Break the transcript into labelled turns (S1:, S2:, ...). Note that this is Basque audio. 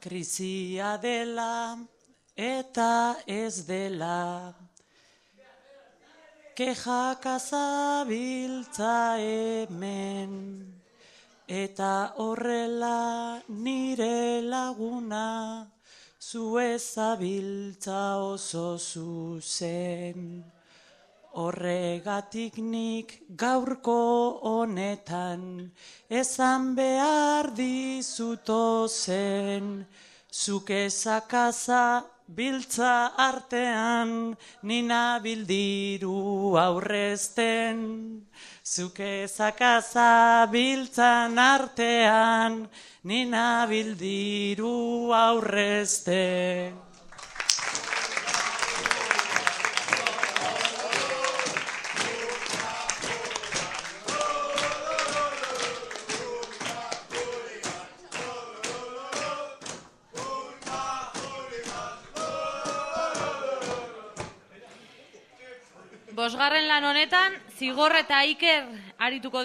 S1: Krisia dela eta ez dela. Kejak azabiltza hemen, eta horrela nire laguna, zu ezabiltza oso zuzen. Horregatik nik gaurko honetan, esan behar dizuto zen, zuk ezakaza biltza artean, nina bildiru aurrezten. Zuk ezakaza biltzan artean, nina bildiru aurrezten.
S2: Bosgarren lan honetan, zigor eta iker arituko dira.